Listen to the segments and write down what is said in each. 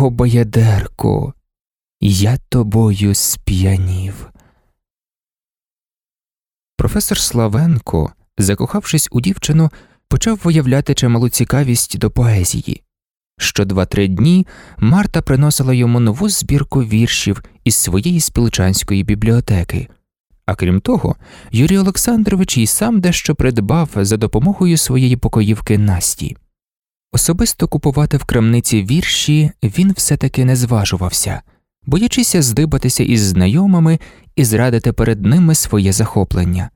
О, боядерко, я тобою сп'янів. Професор Славенко, закохавшись у дівчину, почав виявляти чималу цікавість до поезії. Що два-три дні Марта приносила йому нову збірку віршів із своєї спілчанської бібліотеки. А крім того, Юрій Олександрович і сам дещо придбав за допомогою своєї покоївки Насті. Особисто купувати в крамниці вірші він все таки не зважувався, боячися здибатися із знайомими і зрадити перед ними своє захоплення.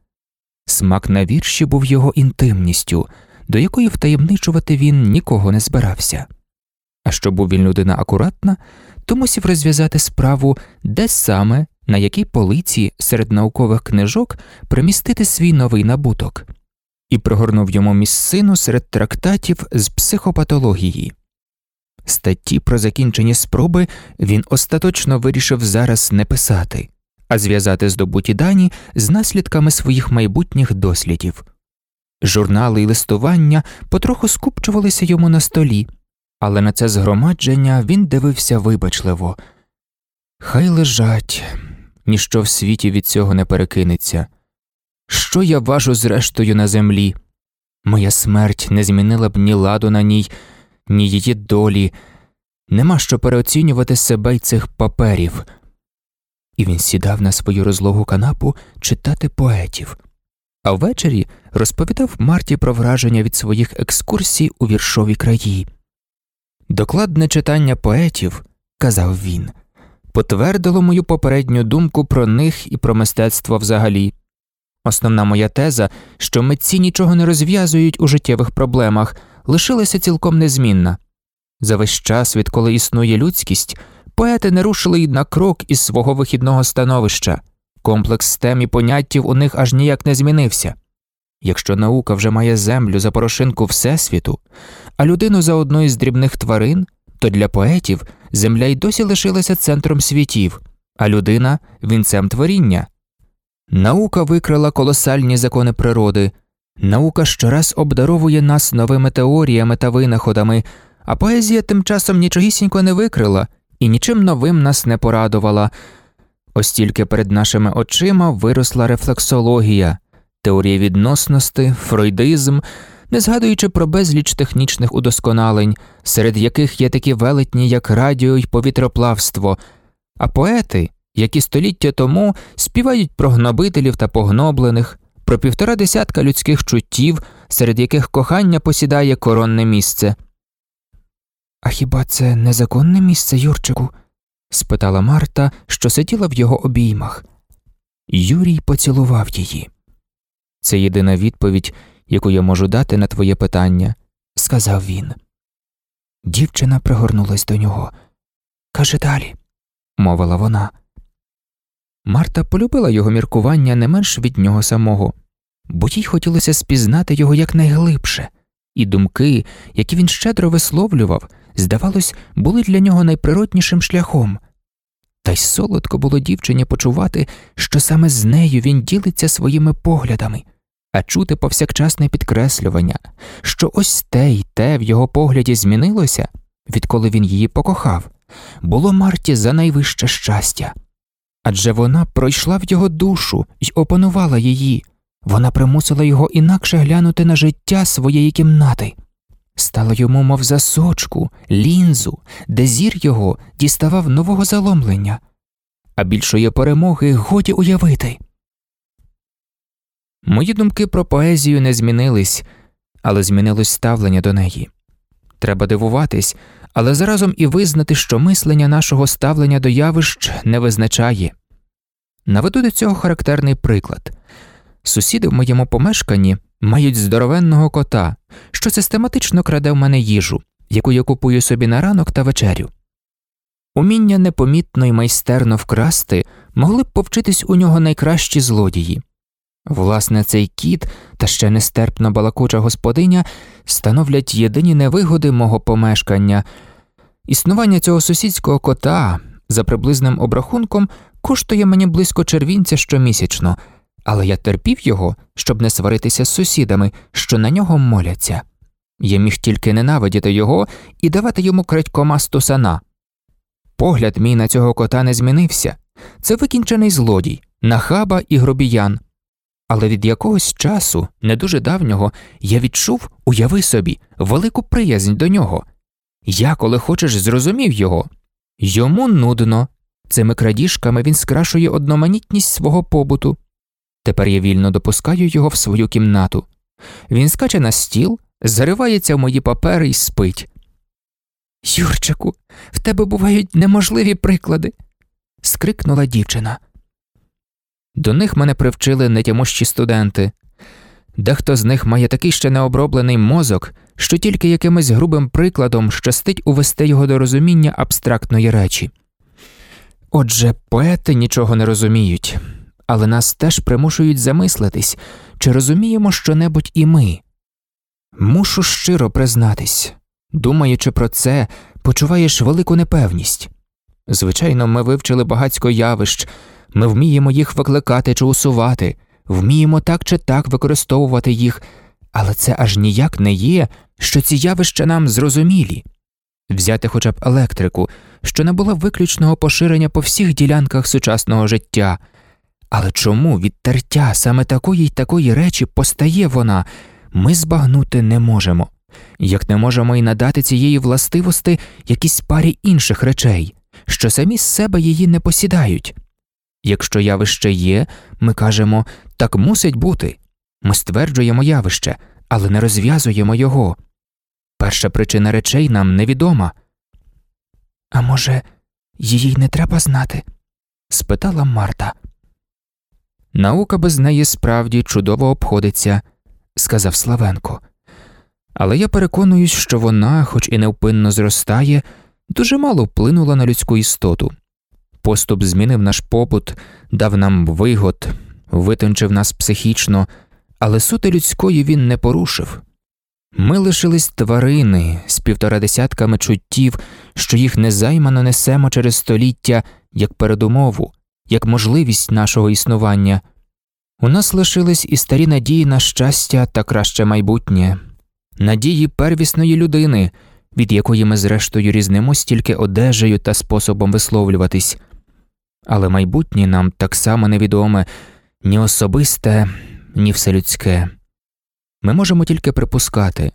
Смак на вірші був його інтимністю, до якої втаємничувати він нікого не збирався. А що був він людина акуратна, то мусів розв'язати справу, де саме на якій полиці серед наукових книжок примістити свій новий набуток, і пригорнув йому місцину серед трактатів з психопатології. Статті про закінчені спроби він остаточно вирішив зараз не писати, а зв'язати здобуті дані з наслідками своїх майбутніх дослідів. Журнали і листування потроху скупчувалися йому на столі, але на це згромадження він дивився вибачливо. Хай лежать, ніщо в світі від цього не перекинеться. Що я важу зрештою на землі? Моя смерть не змінила б ні ладу на ній, ні її долі, нема що переоцінювати себе й цих паперів. І він сідав на свою розлогу канапу читати поетів, а ввечері розповідав Марті про враження від своїх екскурсій у віршові краї. Докладне читання поетів, казав він, потвердило мою попередню думку про них і про мистецтво взагалі. Основна моя теза, що митці нічого не розв'язують у життєвих проблемах, лишилася цілком незмінна. За весь час, відколи існує людськість, поети не рушили й на крок із свого вихідного становища, комплекс тем і поняттів у них аж ніяк не змінився. Якщо наука вже має землю за порошинку Всесвіту, а людину за одну із дрібних тварин, то для поетів земля й досі лишилася центром світів, а людина вінцем творіння. Наука викрила колосальні закони природи, наука щораз обдаровує нас новими теоріями та винаходами, а поезія тим часом нічогісінько не викрила і нічим новим нас не порадувала. Ось тільки перед нашими очима виросла рефлексологія, теорія відносності, фройдизм, не згадуючи про безліч технічних удосконалень, серед яких є такі велетні, як радіо й повітроплавство, а поети, які століття тому співають про гнобителів та погноблених, про півтора десятка людських чуттів, серед яких кохання посідає коронне місце. А хіба це незаконне місце, Юрчику? спитала Марта, що сиділа в його обіймах. Юрій поцілував її. Це єдина відповідь, яку я можу дати на твоє питання, сказав він. Дівчина пригорнулась до нього. Каже далі, мовила вона. Марта полюбила його міркування не менш від нього самого, бо їй хотілося спізнати його якнайглибше, і думки, які він щедро висловлював, здавалось, були для нього найприроднішим шляхом. Та й солодко було дівчині почувати, що саме з нею він ділиться своїми поглядами, а чути повсякчасне підкреслювання, що ось те й те в його погляді змінилося, відколи він її покохав, було Марті за найвище щастя. Адже вона пройшла в його душу й опанувала її, вона примусила його інакше глянути на життя своєї кімнати, стала йому, мов за сочку, лінзу, де зір його діставав нового заломлення, а більшої перемоги годі уявити. Мої думки про поезію не змінились, але змінилось ставлення до неї. Треба дивуватись, але заразом і визнати, що мислення нашого ставлення до явищ не визначає. Наведу до цього характерний приклад сусіди в моєму помешканні мають здоровенного кота, що систематично краде в мене їжу, яку я купую собі на ранок та вечерю. Уміння непомітно й майстерно вкрасти могли б повчитись у нього найкращі злодії. Власне, цей кіт та ще нестерпна балакуча господиня становлять єдині невигоди мого помешкання. Існування цього сусідського кота за приблизним обрахунком коштує мені близько червінця щомісячно, але я терпів його, щоб не сваритися з сусідами, що на нього моляться. Я міг тільки ненавидіти його і давати йому крадькома стусана, Погляд мій на цього кота не змінився. Це викінчений злодій, нахаба і гробіян. Але від якогось часу, не дуже давнього, я відчув, уяви собі, велику приязнь до нього. Я, коли хочеш, зрозумів його. Йому нудно. Цими крадіжками він скрашує одноманітність свого побуту. Тепер я вільно допускаю його в свою кімнату. Він скаче на стіл, заривається в мої папери і спить. Юрчику, в тебе бувають неможливі приклади. скрикнула дівчина. До них мене привчили нетямущі студенти. Дехто з них має такий ще необроблений мозок, що тільки якимось грубим прикладом щастить увести його до розуміння абстрактної речі. Отже, поети нічого не розуміють, але нас теж примушують замислитись, чи розуміємо щонебудь і ми. Мушу щиро признатись, думаючи про це, почуваєш велику непевність. Звичайно, ми вивчили багатько явищ, ми вміємо їх викликати чи усувати, вміємо так чи так використовувати їх, але це аж ніяк не є, що ці явища нам зрозумілі. Взяти хоча б електрику, що не було виключного поширення по всіх ділянках сучасного життя. Але чому від тертя саме такої й такої речі постає вона, ми збагнути не можемо, як не можемо й надати цієї властивості якійсь парі інших речей, що самі з себе її не посідають. Якщо явище є, ми кажемо так мусить бути. Ми стверджуємо явище, але не розв'язуємо його. Перша причина речей нам невідома. А може, її не треба знати? спитала Марта. Наука без неї справді чудово обходиться, сказав Славенко. Але я переконуюсь, що вона, хоч і невпинно зростає, дуже мало вплинула на людську істоту. Поступ змінив наш побут, дав нам вигод, витончив нас психічно, але сути людської він не порушив. Ми лишились тварини з півтора десятками чуттів, що їх незаймано несемо через століття як передумову, як можливість нашого існування. У нас лишились і старі надії на щастя та краще майбутнє, надії первісної людини, від якої ми зрештою різнимось тільки одежею та способом висловлюватись, але майбутнє нам так само невідоме ні особисте, ні вселюдське. Ми можемо тільки припускати,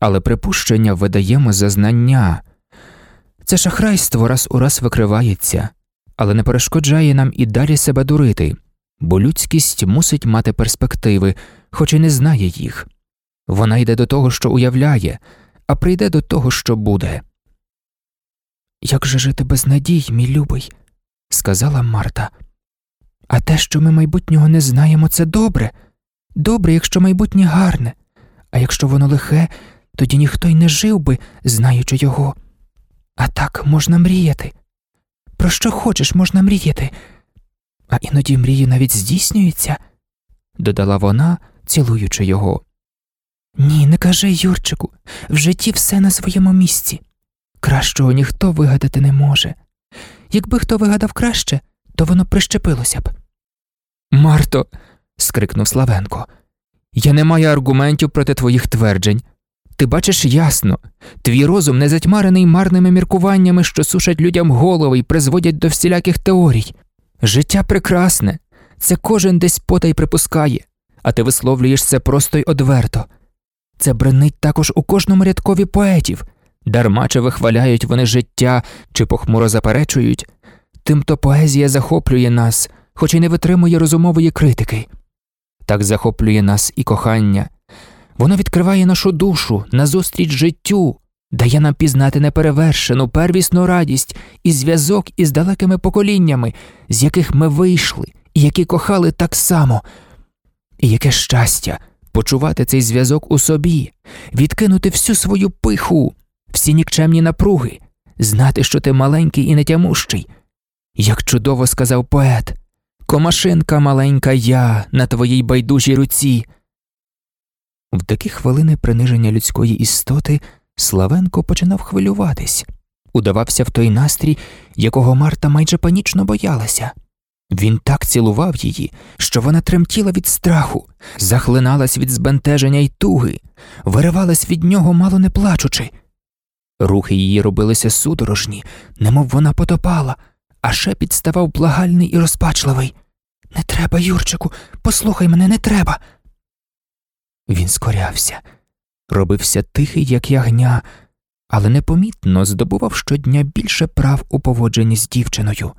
але припущення видаємо за знання. Це шахрайство раз у раз викривається, але не перешкоджає нам і далі себе дурити, бо людськість мусить мати перспективи, хоч і не знає їх. Вона йде до того, що уявляє, а прийде до того, що буде. Як же жити без надій, мій любий, сказала Марта. А те, що ми майбутнього не знаємо, це добре. Добре, якщо майбутнє гарне, а якщо воно лихе, тоді ніхто й не жив би, знаючи його. А так можна мріяти. Про що хочеш, можна мріяти, а іноді мрії навіть здійснюються, додала вона, цілуючи його. Ні, не кажи, Юрчику, в житті все на своєму місці. Кращого ніхто вигадати не може. Якби хто вигадав краще, то воно прищепилося б. Марто. скрикнув Славенко, я не маю аргументів проти твоїх тверджень. Ти бачиш ясно, твій розум не затьмарений марними міркуваннями, що сушать людям голови і призводять до всіляких теорій. Життя прекрасне, це кожен десь потай припускає, а ти висловлюєш це просто й одверто. Це бренить також у кожному рядкові поетів, дарма чи вихваляють вони життя, чи похмуро заперечують, тимто поезія захоплює нас, хоч і не витримує розумової критики. Так захоплює нас і кохання, воно відкриває нашу душу назустріч життю, дає нам пізнати неперевершену первісну радість і зв'язок із далекими поколіннями, з яких ми вийшли і які кохали так само. І яке щастя почувати цей зв'язок у собі, відкинути всю свою пиху, всі нікчемні напруги, знати, що ти маленький і нетямущий. Як чудово сказав поет, комашинка маленька я на твоїй байдужій руці. В такі хвилини приниження людської істоти Славенко починав хвилюватись, удавався в той настрій, якого Марта майже панічно боялася. Він так цілував її, що вона тремтіла від страху, захлиналась від збентеження й туги, виривалась від нього, мало не плачучи. Рухи її робилися судорожні, немов вона потопала, а шепіт ставав благальний і розпачливий. Не треба, Юрчику, послухай мене, не треба. Він скорявся, робився тихий, як ягня, але непомітно здобував щодня більше прав у поводженні з дівчиною.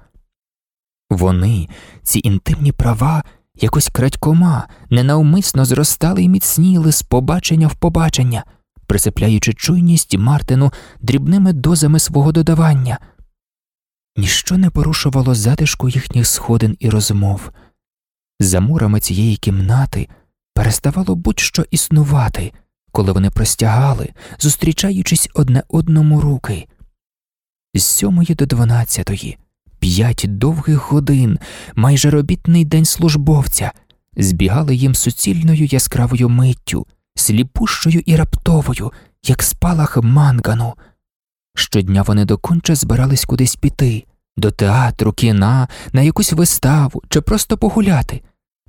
Вони, ці інтимні права, якось крадькома, ненавмисно зростали і міцніли з побачення в побачення, присипляючи чуйність Мартину дрібними дозами свого додавання. Ніщо не порушувало затишку їхніх сходин і розмов. За мурами цієї кімнати переставало будь-що існувати, коли вони простягали, зустрічаючись одне одному руки. З сьомої до дванадцятої, п'ять довгих годин, майже робітний день службовця, збігали їм суцільною яскравою миттю, сліпущою і раптовою, як спалах мангану. Щодня вони доконче збирались кудись піти до театру, кіна, на якусь виставу чи просто погуляти,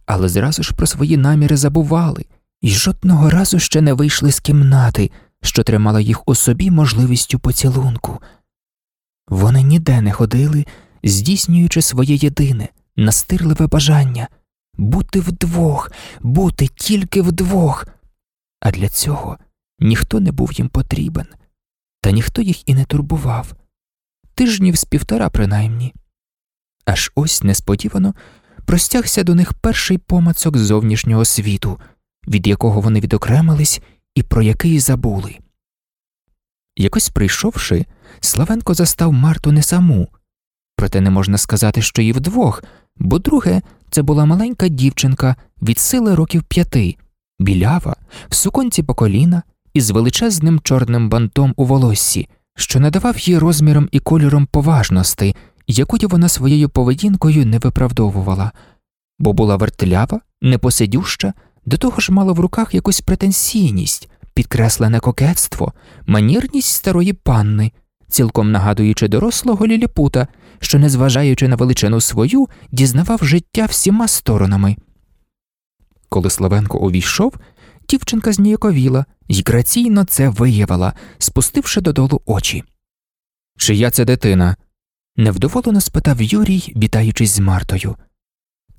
але зразу ж про свої наміри забували і жодного разу ще не вийшли з кімнати, що тримала їх у собі можливістю поцілунку. Вони ніде не ходили, здійснюючи своє єдине, настирливе бажання бути вдвох, бути тільки вдвох. А для цього ніхто не був їм потрібен, та ніхто їх і не турбував тижнів з півтора принаймні. Аж ось несподівано простягся до них перший помацок зовнішнього світу, від якого вони відокремились і про який забули. Якось прийшовши, Славенко застав Марту не саму, проте не можна сказати, що і вдвох, бо друге це була маленька дівчинка від сили років п'яти, білява, в суконці по коліна із величезним чорним бантом у волоссі, що надавав їй розміром і кольором поважності, якої вона своєю поведінкою не виправдовувала, бо була вертлява, непосидюща, до того ж мала в руках якусь претенсійність, підкреслене кокетство, манірність старої панни, цілком нагадуючи дорослого ліліпута, що, незважаючи на величину свою, дізнавав життя всіма сторонами. Коли Славенко увійшов, дівчинка зніяковіла і граційно це виявила, спустивши додолу очі. Чия це дитина? невдоволено спитав Юрій, вітаючись з Мартою.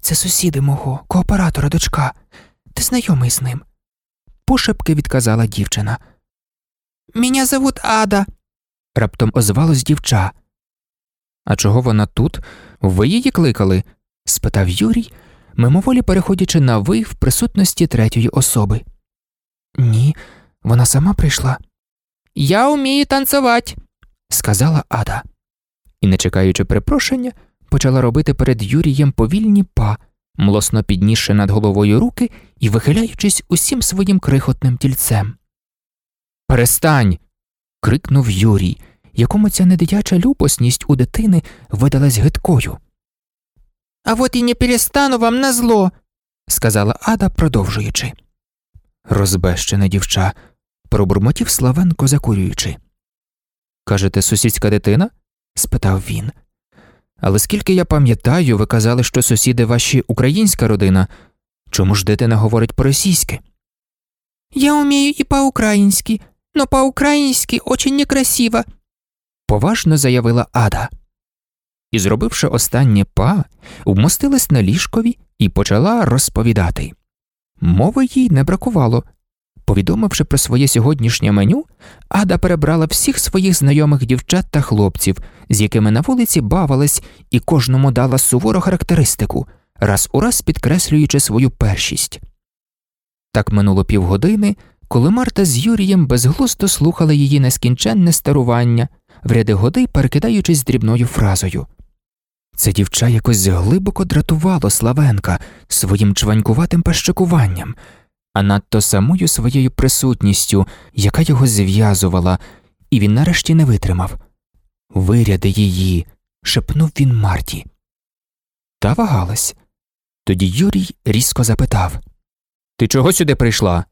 Це сусіди мого, кооператора дочка. Ти знайомий з ним. Пошепки відказала дівчина. Меня зовут Ада. раптом озвалось дівча. А чого вона тут? Ви її кликали? спитав Юрій, мимоволі переходячи на ви в присутності третьої особи. Ні, вона сама прийшла. Я вмію танцювати, сказала Ада. І, не чекаючи припрошення, почала робити перед Юрієм повільні па, млосно піднісши над головою руки і вихиляючись усім своїм крихотним тільцем. Перестань. крикнув Юрій, якому ця недитяча любосність у дитини видалась гидкою. А от і не перестану вам на зло, сказала Ада, продовжуючи. Розбещене дівча, пробурмотів Славенко, закурюючи. Кажете, сусідська дитина? спитав він. Але скільки я пам'ятаю, ви казали, що сусіди ваші українська родина. Чому ж дитина говорить по російськи? Я умею і по-українськи, но по-українськи очень некрасиво, поважно заявила Ада. І, зробивши останнє па, вмостилась на ліжкові і почала розповідати. Мови їй не бракувало. Повідомивши про своє сьогоднішнє меню, Ада перебрала всіх своїх знайомих дівчат та хлопців, з якими на вулиці бавилась, і кожному дала сувору характеристику, раз у раз підкреслюючи свою першість. Так минуло півгодини, коли Марта з Юрієм безглусто слухали її нескінченне старування, в ряди годи перекидаючись дрібною фразою. Це дівча якось глибоко дратувало Славенка своїм чванькуватим пащакуванням, а надто самою своєю присутністю, яка його зв'язувала, і він нарешті не витримав. Виряди її, шепнув він Марті. Та вагалась. Тоді Юрій різко запитав Ти чого сюди прийшла?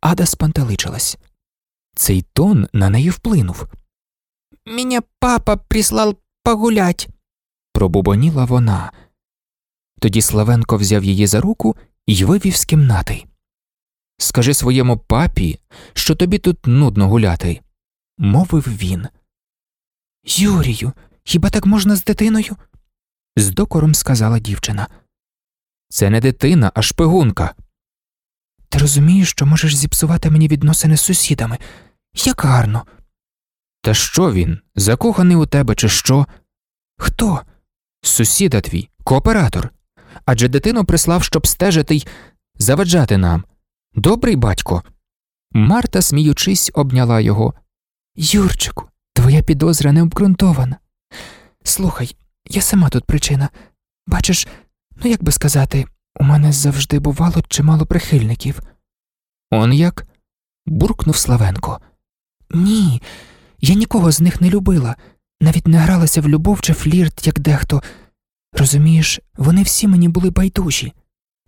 Ада спантеличилась. Цей тон на неї вплинув. Меня папа прислал погулять, пробубоніла вона. Тоді Славенко взяв її за руку і вивів з кімнати. Скажи своєму папі, що тобі тут нудно гуляти. мовив він. Юрію, хіба так можна з дитиною? з докором сказала дівчина. Це не дитина, а шпигунка. Ти розумієш, що можеш зіпсувати мені відносини з сусідами. Як гарно. Та що він? Закоханий у тебе, чи що? Хто? Сусіда твій, кооператор. Адже дитину прислав, щоб стежити й заваджати нам. Добрий батько. Марта, сміючись, обняла його. Юрчику, твоя підозра не обґрунтована. Слухай, я сама тут причина. Бачиш, ну як би сказати, у мене завжди бувало чимало прихильників. Он як? буркнув Славенко. Ні, я нікого з них не любила, навіть не гралася в любов чи флірт, як дехто. Розумієш, вони всі мені були байдужі.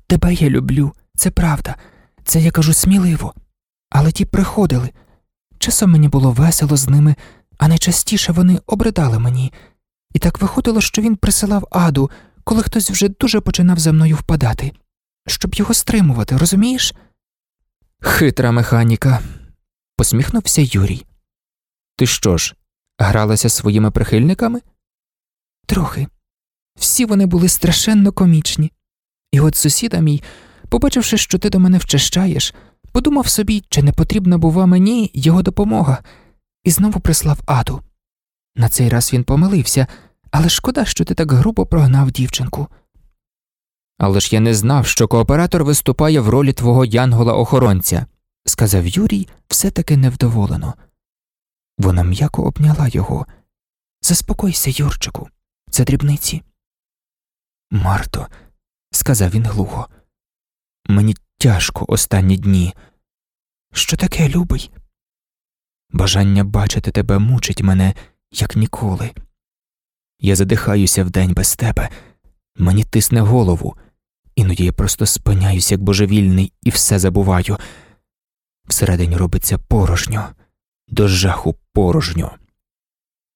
Тебе я люблю, це правда, це я кажу сміливо. Але ті приходили. Часом мені було весело з ними, а найчастіше вони обридали мені, і так виходило, що він присилав аду, коли хтось вже дуже починав за мною впадати, щоб його стримувати, розумієш? Хитра механіка, посміхнувся Юрій. Ти що ж, гралася своїми прихильниками? Трохи. Всі вони були страшенно комічні. І от сусіда мій, побачивши, що ти до мене вчащаєш, подумав собі, чи не потрібна бува мені його допомога, і знову прислав аду. На цей раз він помилився, але шкода, що ти так грубо прогнав дівчинку. Але ж я не знав, що кооператор виступає в ролі твого янгола охоронця, сказав Юрій все таки невдоволено. Вона м'яко обняла його. Заспокойся, Юрчику, це дрібниці. Марто, сказав він глухо, мені тяжко останні дні. Що таке, любий? Бажання бачити тебе мучить мене, як ніколи. Я задихаюся вдень без тебе, мені тисне голову, іноді я просто спиняюся, як божевільний, і все забуваю. Всередині робиться порожньо, до жаху порожньо.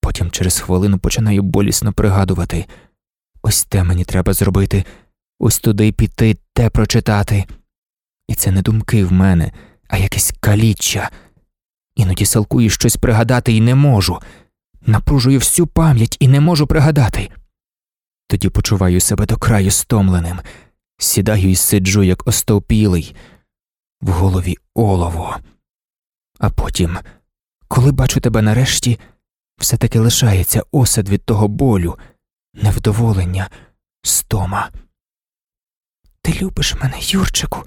Потім через хвилину починаю болісно пригадувати ось те мені треба зробити, ось туди піти, те прочитати. І це не думки в мене, а якесь каліччя. Іноді салкую щось пригадати і не можу. Напружую всю пам'ять і не можу пригадати. Тоді почуваю себе до краю стомленим, сідаю і сиджу, як остовпілий, в голові олово. А потім, коли бачу тебе нарешті, все таки лишається осад від того болю, невдоволення, стома. Ти любиш мене, Юрчику?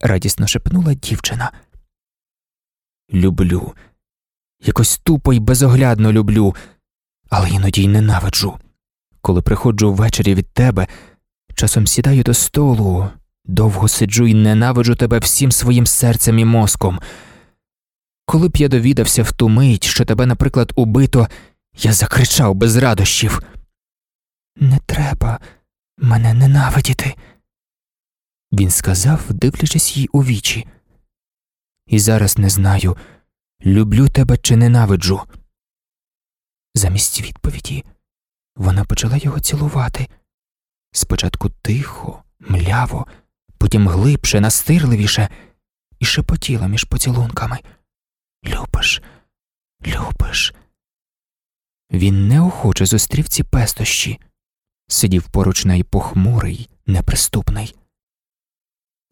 радісно шепнула дівчина. Люблю. Якось тупо й безоглядно люблю, але іноді й ненавиджу. Коли приходжу ввечері від тебе, часом сідаю до столу, довго сиджу і ненавиджу тебе всім своїм серцем і мозком. Коли б я довідався в ту мить, що тебе, наприклад, убито, я закричав без радощів. Не треба мене ненавидіти, він сказав, дивлячись їй у вічі. І зараз не знаю, люблю тебе чи ненавиджу. Замість відповіді вона почала його цілувати спочатку тихо, мляво, потім глибше, настирливіше, і шепотіла між поцілунками. Любиш, любиш. Він неохоче зустрів ці пестощі, сидів поруч неї похмурий, неприступний.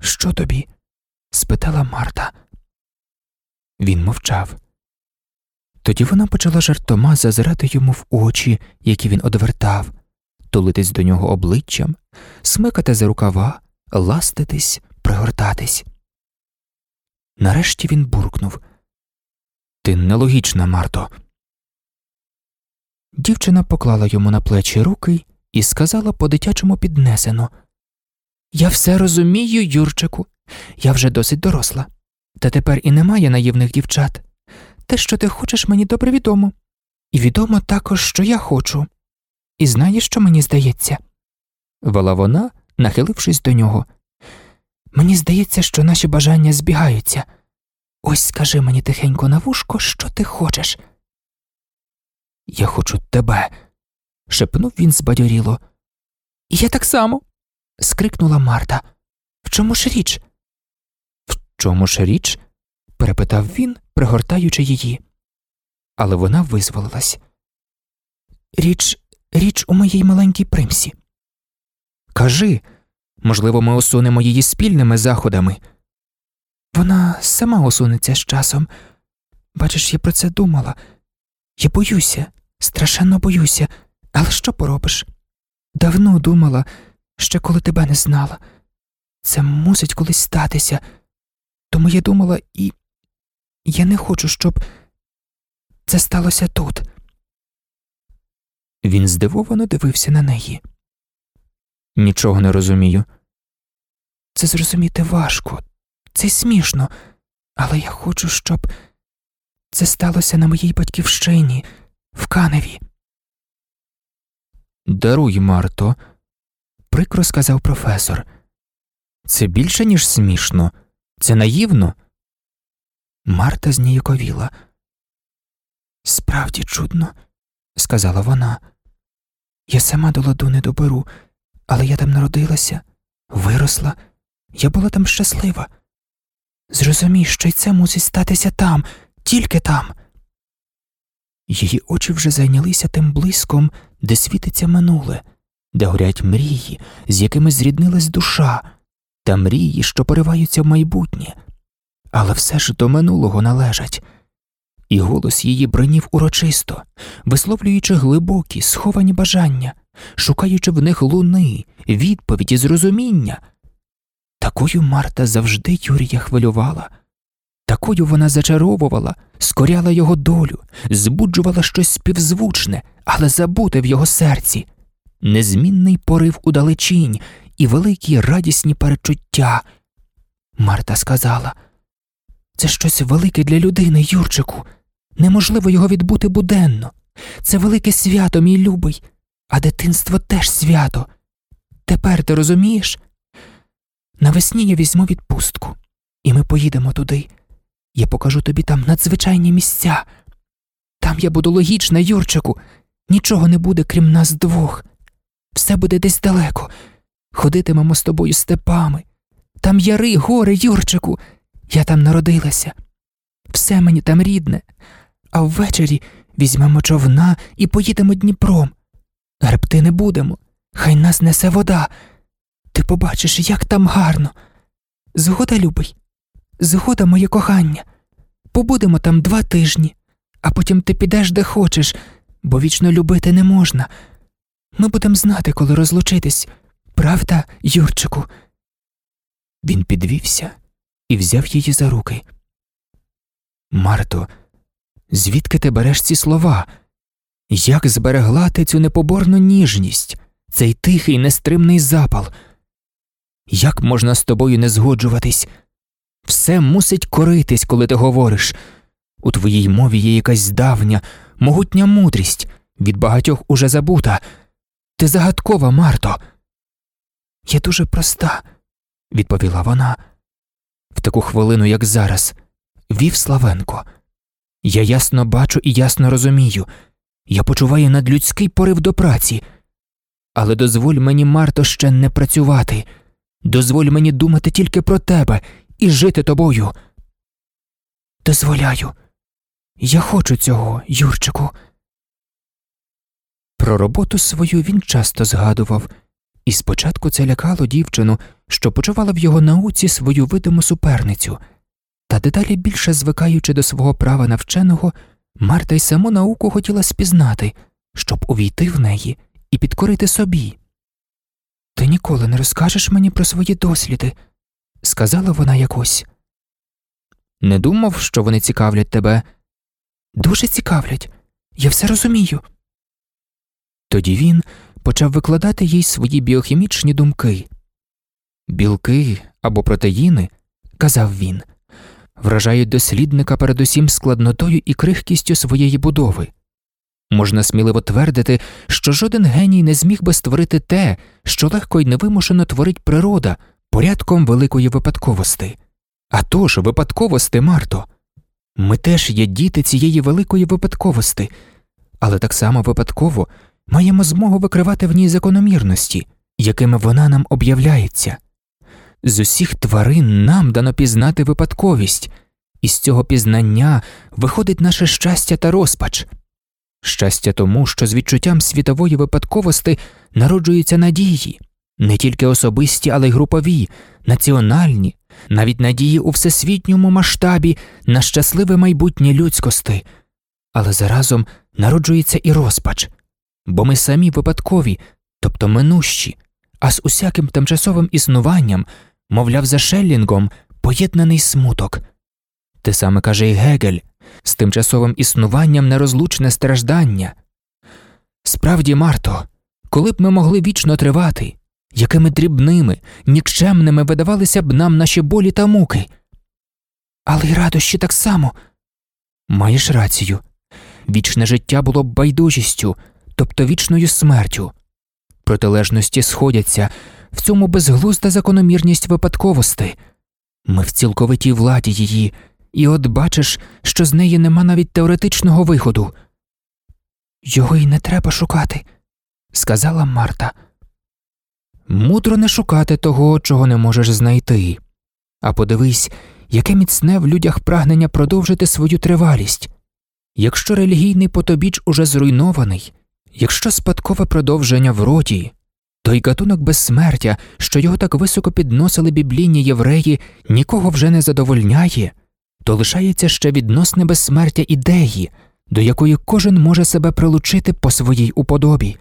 Що тобі? спитала Марта. Він мовчав. Тоді вона почала жартома зазирати йому в очі, які він одвертав, тулитись до нього обличчям, смикати за рукава, ластитись, пригортатись. Нарешті він буркнув Ти нелогічна, Марто. Дівчина поклала йому на плечі руки і сказала по дитячому піднесено Я все розумію, Юрчику, я вже досить доросла, та тепер і немає наївних дівчат. Те, що ти хочеш, мені добре відомо, і відомо також, що я хочу. І знаєш, що мені здається? вела вона, нахилившись до нього. Мені здається, що наші бажання збігаються. Ось скажи мені тихенько на вушко, що ти хочеш. Я хочу тебе, шепнув він збадьоріло. Я так само. скрикнула Марта. В чому ж річ? В чому ж річ? перепитав він, пригортаючи її. але вона визволилась. Річ, річ у моїй маленькій примсі. Кажи, можливо, ми усунемо її спільними заходами. Вона сама усунеться з часом. Бачиш, я про це думала. Я боюся, страшенно боюся, але що поробиш? Давно думала, ще коли тебе не знала. Це мусить колись статися. Тому я думала, і я не хочу, щоб це сталося тут. Він здивовано дивився на неї. Нічого не розумію. Це зрозуміти важко, це смішно, але я хочу, щоб це сталося на моїй батьківщині, в каневі. Даруй, Марто, прикро сказав професор. Це більше, ніж смішно, це наївно. Марта зніяковіла. Справді чудно, сказала вона. Я сама до ладу не доберу, але я там народилася, виросла, я була там щаслива. Зрозумій, що й це мусить статися там, тільки там. Її очі вже зайнялися тим блиском, де світиться минуле, де горять мрії, з якими зріднилась душа, та мрії, що пориваються в майбутнє, але все ж до минулого належать. І голос її бринів урочисто, висловлюючи глибокі, сховані бажання, шукаючи в них луни, відповіді, зрозуміння. Такою Марта завжди Юрія хвилювала, такою вона зачаровувала, скоряла його долю, збуджувала щось співзвучне, але забуте в його серці, незмінний порив удалечінь і великі радісні перечуття. Марта сказала це щось велике для людини, Юрчику. Неможливо його відбути буденно. Це велике свято, мій любий, а дитинство теж свято. Тепер ти розумієш? Навесні я візьму відпустку, і ми поїдемо туди. Я покажу тобі там надзвичайні місця. Там я буду логічна, Юрчику, нічого не буде, крім нас двох. Все буде десь далеко. Ходитимемо з тобою степами. Там яри, гори, Юрчику. Я там народилася. Все мені там рідне, а ввечері візьмемо човна і поїдемо Дніпром. Гребти не будемо, хай нас несе вода. Ти побачиш, як там гарно. Згода, любий, згода, моє кохання. Побудемо там два тижні, а потім ти підеш де хочеш, бо вічно любити не можна. Ми будемо знати, коли розлучитись, правда, Юрчику? Він підвівся і взяв її за руки. Марто, звідки ти береш ці слова? Як зберегла ти цю непоборну ніжність, цей тихий, нестримний запал? Як можна з тобою не згоджуватись? Все мусить коритись, коли ти говориш. У твоїй мові є якась давня, могутня мудрість, від багатьох уже забута. Ти загадкова, Марто. Я дуже проста, відповіла вона. В таку хвилину, як зараз, вів Славенко. Я ясно бачу і ясно розумію. Я почуваю надлюдський порив до праці. Але дозволь мені, Марто, ще не працювати. Дозволь мені думати тільки про тебе і жити тобою. Дозволяю. Я хочу цього, Юрчику. Про роботу свою він часто згадував, і спочатку це лякало дівчину, що почувала в його науці свою видиму суперницю, та дедалі більше звикаючи до свого права навченого, Марта й саму науку хотіла спізнати, щоб увійти в неї і підкорити собі. Ти ніколи не розкажеш мені про свої досліди, сказала вона якось. Не думав, що вони цікавлять тебе. Дуже цікавлять, я все розумію. Тоді він почав викладати їй свої біохімічні думки. Білки або протеїни, казав він, вражають дослідника передусім складнотою і крихкістю своєї будови. Можна сміливо твердити, що жоден геній не зміг би створити те, що легко й невимушено творить природа порядком великої випадковості. А тож, випадковості, Марто. Ми теж є діти цієї великої випадковості, але так само випадково маємо змогу викривати в ній закономірності, якими вона нам об'являється. З усіх тварин нам дано пізнати випадковість, і з цього пізнання виходить наше щастя та розпач. Щастя тому, що з відчуттям світової випадковості народжуються надії, не тільки особисті, але й групові, національні, навіть надії у всесвітньому масштабі на щасливе майбутнє людськости, але заразом народжується і розпач, бо ми самі випадкові, тобто минущі, а з усяким тимчасовим існуванням, мовляв, за Шеллінгом, поєднаний смуток. Те саме каже й Гегель з тимчасовим існуванням нерозлучне страждання. Справді, Марто, коли б ми могли вічно тривати, якими дрібними, нікчемними видавалися б нам наші болі та муки. Але й радощі так само. Маєш рацію вічне життя було б байдужістю, тобто вічною смертю. Протилежності сходяться в цьому безглузда закономірність випадковості. Ми в цілковитій владі її, і от бачиш, що з неї нема навіть теоретичного виходу. Його й не треба шукати, сказала Марта. Мудро не шукати того, чого не можеш знайти, а подивись, яке міцне в людях прагнення продовжити свою тривалість. Якщо релігійний потобіч уже зруйнований, якщо спадкове продовження в роді, той гатунок безсмертя, що його так високо підносили біблійні євреї, нікого вже не задовольняє, то лишається ще відносне безсмертя ідеї, до якої кожен може себе прилучити по своїй уподобі.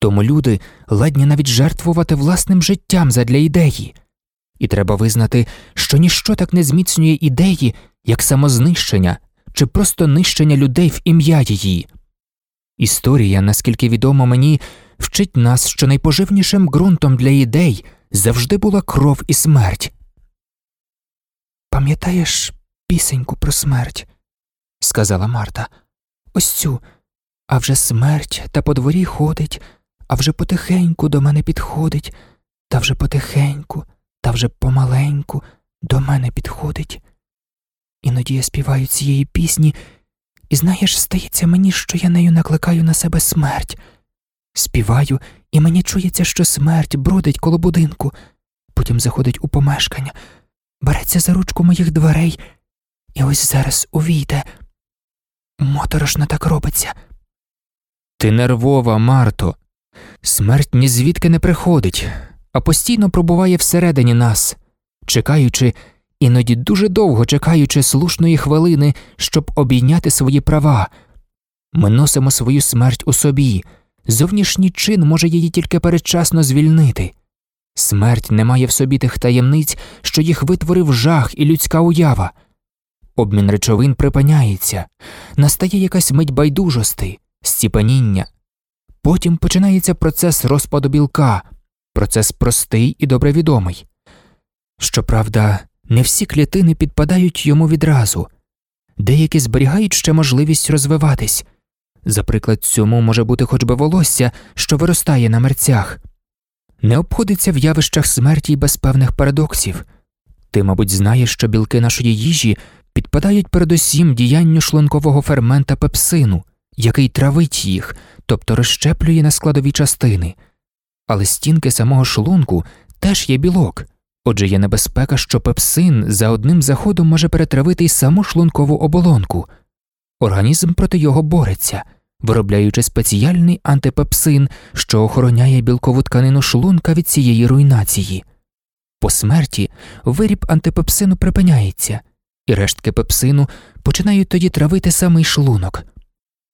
Тому люди ладні навіть жертвувати власним життям задля ідеї, і треба визнати, що ніщо так не зміцнює ідеї, як самознищення чи просто нищення людей в ім'я її. Історія, наскільки відомо мені, вчить нас, що найпоживнішим ґрунтом для ідей завжди була кров і смерть. Пам'ятаєш пісеньку про смерть? сказала Марта. Ось цю. А вже смерть та по дворі ходить, а вже потихеньку до мене підходить, та вже потихеньку, та вже помаленьку до мене підходить. Іноді я співаю цієї пісні, і знаєш, стається мені, що я нею накликаю на себе смерть. Співаю, і мені чується, що смерть бродить коло будинку, потім заходить у помешкання, береться за ручку моїх дверей, і ось зараз увійде. Моторошно так робиться. Ти нервова, Марто. Смерть ні звідки не приходить, а постійно пробуває всередині нас, чекаючи, іноді дуже довго чекаючи слушної хвилини, щоб обійняти свої права. Ми носимо свою смерть у собі, зовнішній чин може її тільки передчасно звільнити. Смерть не має в собі тих таємниць, що їх витворив жах і людська уява. Обмін речовин припиняється, настає якась мить байдужости, стіпаніння. Потім починається процес розпаду білка, процес простий і добре відомий. Щоправда, не всі клітини підпадають йому відразу, деякі зберігають ще можливість розвиватись. За приклад цьому може бути хоч би волосся, що виростає на мерцях, не обходиться в явищах смерті без певних парадоксів. Ти, мабуть, знаєш, що білки нашої їжі підпадають передусім діянню шлункового фермента пепсину, який травить їх, тобто розщеплює на складові частини, але стінки самого шлунку теж є білок. Отже, є небезпека, що пепсин за одним заходом може перетравити й саму шлункову оболонку. Організм проти його бореться, виробляючи спеціальний антипепсин, що охороняє білкову тканину шлунка від цієї руйнації. По смерті виріб антипепсину припиняється, і рештки пепсину починають тоді травити самий шлунок.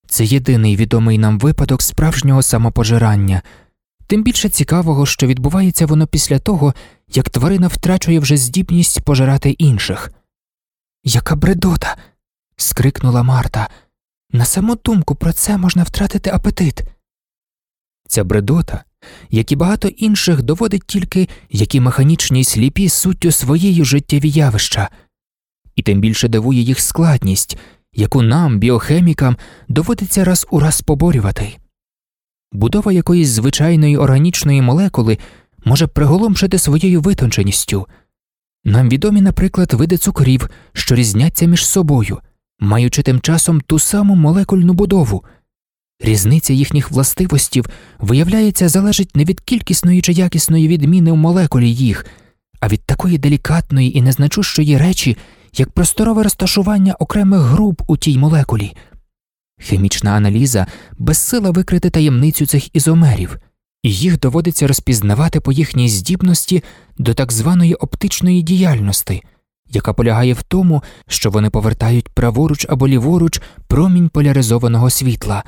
Це єдиний відомий нам випадок справжнього самопожирання, тим більше цікавого, що відбувається воно після того, як тварина втрачує вже здібність пожирати інших. Яка бредота. скрикнула Марта. На саму думку про це можна втратити апетит. Ця бредота, як і багато інших, доводить тільки, які механічні й сліпі суттю своєї життєві явища, тим більше дивує їх складність, яку нам, біохемікам, доводиться раз у раз поборювати. Будова якоїсь звичайної органічної молекули може приголомшити своєю витонченістю. Нам відомі, наприклад, види цукрів, що різняться між собою, маючи тим часом ту саму молекульну будову. Різниця їхніх властивостів, виявляється, залежить не від кількісної чи якісної відміни в молекулі їх, а від такої делікатної і незначущої речі, як просторове розташування окремих груп у тій молекулі. Хімічна аналіза безсила викрити таємницю цих ізомерів, і їх доводиться розпізнавати по їхній здібності до так званої оптичної діяльності, яка полягає в тому, що вони повертають праворуч або ліворуч промінь поляризованого світла.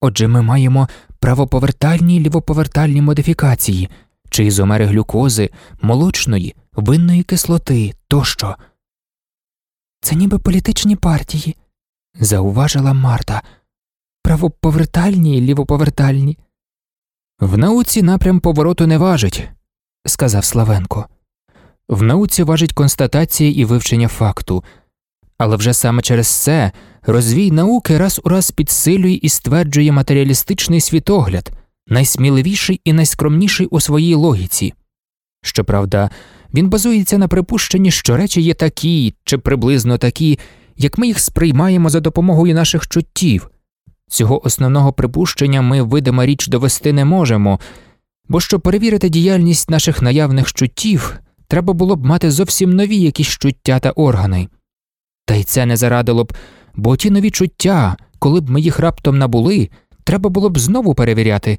Отже, ми маємо правоповертальні і лівоповертальні модифікації, чи ізомери глюкози, молочної, винної кислоти тощо. Це ніби політичні партії, зауважила Марта. Правоповертальні і лівоповертальні. В науці напрям повороту не важить, сказав Славенко. В науці важить констатація і вивчення факту, але вже саме через це розвій науки раз у раз підсилює і стверджує матеріалістичний світогляд, найсміливіший і найскромніший у своїй логіці. Щоправда, він базується на припущенні, що речі є такі чи приблизно такі, як ми їх сприймаємо за допомогою наших чуттів. Цього основного припущення ми видима річ довести не можемо, бо щоб перевірити діяльність наших наявних чуттів, треба було б мати зовсім нові якісь чуття та органи. Та й це не зарадило б, бо ті нові чуття, коли б ми їх раптом набули, треба було б знову перевіряти.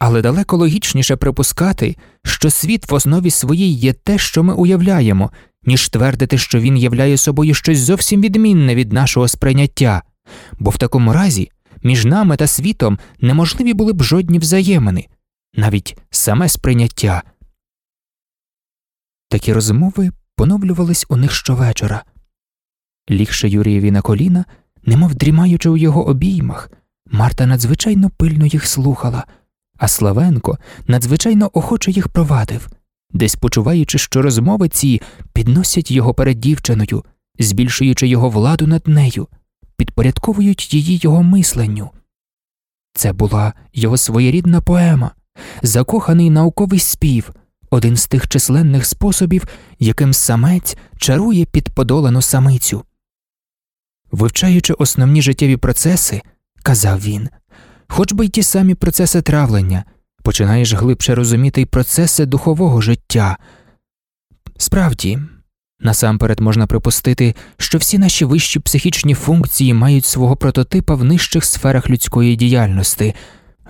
Але далеко логічніше припускати, що світ в основі своїй є те, що ми уявляємо, ніж твердити, що він являє собою щось зовсім відмінне від нашого сприйняття, бо в такому разі між нами та світом неможливі були б жодні взаємини, навіть саме сприйняття. Такі розмови поновлювались у них щовечора. Лігши Юрієві на коліна, немов дрімаючи у його обіймах, Марта надзвичайно пильно їх слухала, а Славенко надзвичайно охоче їх провадив, десь почуваючи, що розмови ці підносять його перед дівчиною, збільшуючи його владу над нею, підпорядковують її його мисленню. Це була його своєрідна поема, закоханий науковий спів, один з тих численних способів, яким самець чарує підподолену самицю. Вивчаючи основні життєві процеси, казав він, хоч би й ті самі процеси травлення, починаєш глибше розуміти й процеси духового життя. Справді, насамперед можна припустити, що всі наші вищі психічні функції мають свого прототипа в нижчих сферах людської діяльності,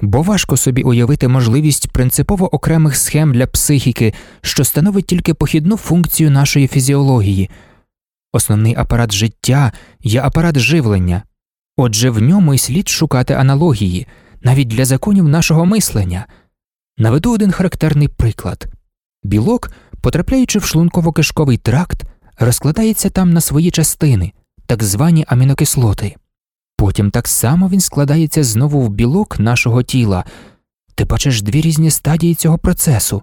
бо важко собі уявити можливість принципово окремих схем для психіки, що становить тільки похідну функцію нашої фізіології. Основний апарат життя є апарат живлення, отже, в ньому й слід шукати аналогії, навіть для законів нашого мислення. Наведу один характерний приклад білок, потрапляючи в шлунково кишковий тракт, розкладається там на свої частини, так звані амінокислоти. Потім так само він складається знову в білок нашого тіла. Ти бачиш дві різні стадії цього процесу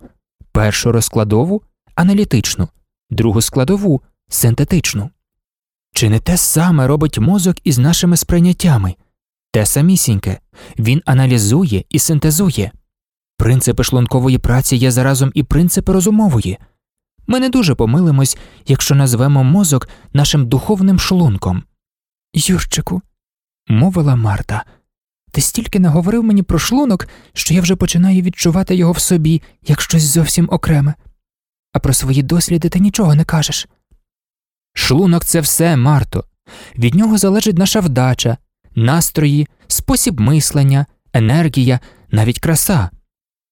першу розкладову аналітичну, другу складову синтетичну. Чи не те саме робить мозок із нашими сприйняттями? Те самісіньке він аналізує і синтезує. Принципи шлункової праці є заразом і принципи розумової. Ми не дуже помилимось, якщо назвемо мозок нашим духовним шлунком. Юрчику, мовила Марта, ти стільки наговорив мені про шлунок, що я вже починаю відчувати його в собі як щось зовсім окреме, а про свої досліди ти нічого не кажеш. Шлунок це все, Марто. Від нього залежить наша вдача, настрої, спосіб мислення, енергія, навіть краса.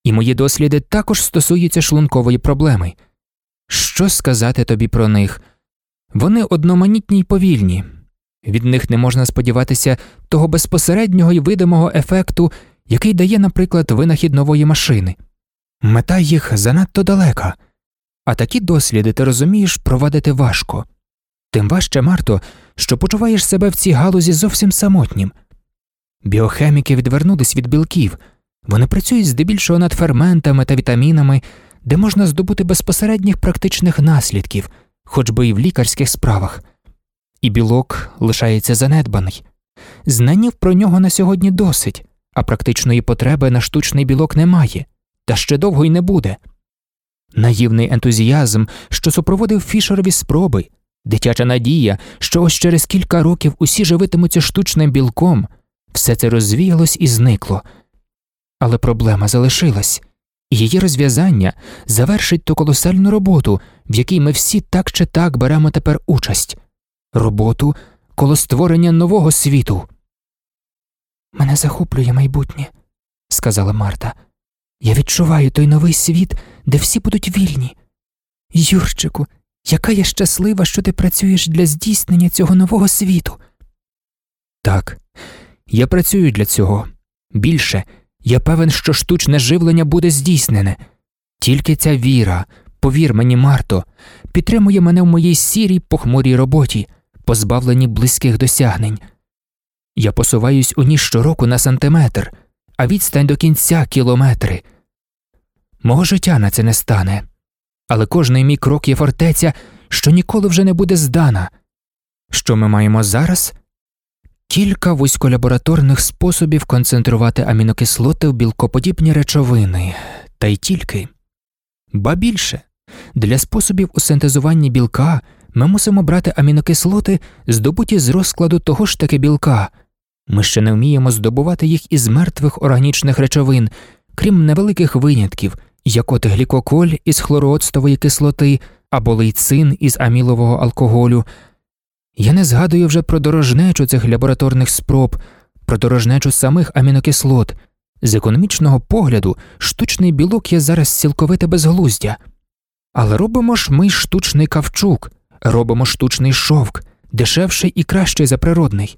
І мої досліди також стосуються шлункової проблеми. Що сказати тобі про них? Вони одноманітні й повільні, від них не можна сподіватися того безпосереднього і видимого ефекту, який дає, наприклад, винахід нової машини. Мета їх занадто далека, а такі досліди, ти розумієш, провадити важко. Тим важче, Марто, що почуваєш себе в цій галузі зовсім самотнім. Біохеміки відвернулись від білків, вони працюють здебільшого над ферментами та вітамінами, де можна здобути безпосередніх практичних наслідків, хоч би і в лікарських справах, і білок лишається занедбаний. Знанів про нього на сьогодні досить, а практичної потреби на штучний білок немає, та ще довго й не буде. Наївний ентузіазм, що супроводив фішерові спроби, дитяча надія, що ось через кілька років усі живитимуться штучним білком, все це розвіялось і зникло. Але проблема залишилась, і її розв'язання завершить ту колосальну роботу, в якій ми всі так чи так беремо тепер участь роботу коло створення нового світу. Мене захоплює майбутнє, сказала Марта. Я відчуваю той новий світ, де всі будуть вільні. Юрчику, яка я щаслива, що ти працюєш для здійснення цього нового світу. Так, я працюю для цього. Більше я певен, що штучне живлення буде здійснене. Тільки ця віра, повір мені, Марто, підтримує мене в моїй сірій похмурій роботі, позбавленні близьких досягнень. Я посуваюсь у ній щороку на сантиметр, а відстань до кінця кілометри. Мого життя на це не стане, але кожний мій крок є фортеця, що ніколи вже не буде здана. Що ми маємо зараз? Кілька вузьколабораторних способів концентрувати амінокислоти в білкоподібні речовини, та й тільки. Ба більше для способів у синтезуванні білка ми мусимо брати амінокислоти, здобуті з розкладу того ж таки білка. Ми ще не вміємо здобувати їх із мертвих органічних речовин, крім невеликих винятків, як от глікоколь із хлорооцтової кислоти або лейцин із амілового алкоголю. Я не згадую вже про дорожнечу цих лабораторних спроб, про дорожнечу самих амінокислот. З економічного погляду, штучний білок є зараз цілковите безглуздя. Але робимо ж ми штучний кавчук, робимо штучний шовк, дешевший і кращий за природний,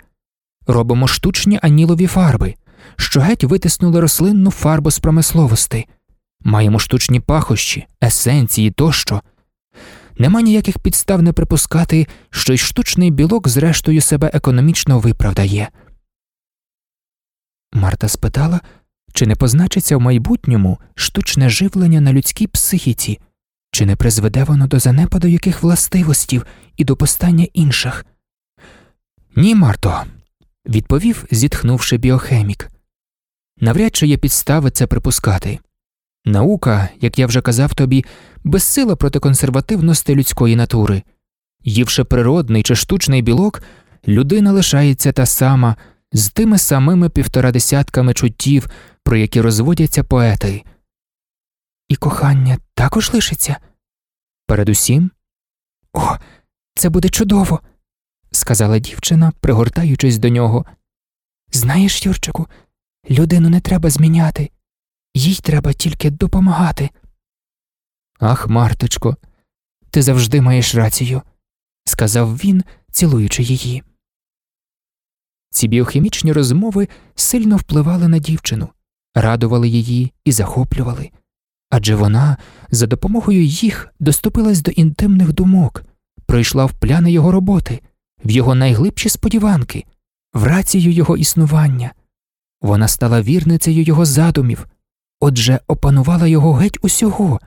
робимо штучні анілові фарби, що геть витиснули рослинну фарбу з промисловості, маємо штучні пахощі, есенції тощо. Нема ніяких підстав не припускати, що й штучний білок зрештою себе економічно виправдає. Марта спитала, чи не позначиться в майбутньому штучне живлення на людській психіці, чи не призведе воно до занепаду яких властивостів і до постання інших? Ні, Марто, відповів, зітхнувши біохемік. Навряд чи є підстави це припускати. Наука, як я вже казав тобі, безсила проти консервативності людської натури. Ївши природний чи штучний білок, людина лишається та сама з тими самими півтора десятками чуттів, про які розводяться поети. І кохання також лишиться? Передусім? О, це буде чудово, сказала дівчина, пригортаючись до нього. Знаєш, Юрчику, людину не треба зміняти, їй треба тільки допомагати. Ах, Марточко, ти завжди маєш рацію, сказав він, цілуючи її. Ці біохімічні розмови сильно впливали на дівчину, радували її і захоплювали, адже вона за допомогою їх доступилась до інтимних думок, пройшла в пляни його роботи, в його найглибші сподіванки, в рацію його існування. Вона стала вірницею його задумів, отже, опанувала його геть усього,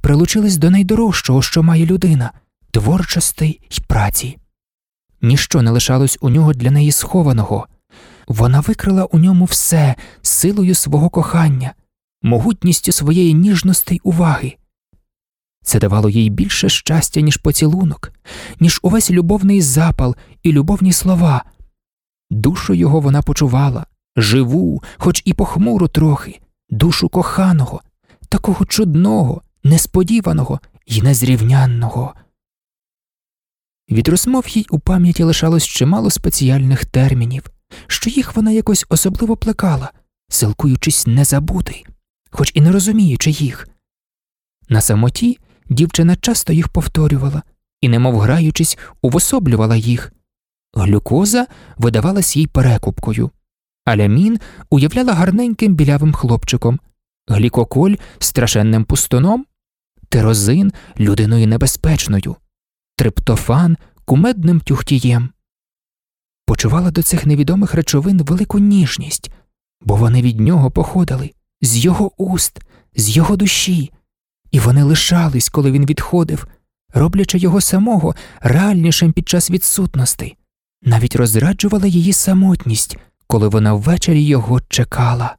прилучилась до найдорожчого, що має людина творчості й праці. Ніщо не лишалось у нього для неї схованого. Вона викрила у ньому все силою свого кохання, могутністю своєї ніжності й уваги. Це давало їй більше щастя, ніж поцілунок, ніж увесь любовний запал і любовні слова. Душу його вона почувала, живу, хоч і похмуру трохи, душу коханого, такого чудного, несподіваного і незрівнянного. Від розмов їй у пам'яті лишалось чимало спеціальних термінів, що їх вона якось особливо плекала, силкуючись не забути, хоч і не розуміючи їх. На самоті дівчина часто їх повторювала і, немов граючись, увособлювала їх. Глюкоза видавалась їй перекупкою, алямін уявляла гарненьким білявим хлопчиком, глікоколь страшенним пустоном, тирозин людиною небезпечною триптофан кумедним тюхтієм. Почувала до цих невідомих речовин велику ніжність, бо вони від нього походили, з його уст, з його душі, і вони лишались, коли він відходив, роблячи його самого реальнішим під час відсутності, навіть розраджувала її самотність, коли вона ввечері його чекала.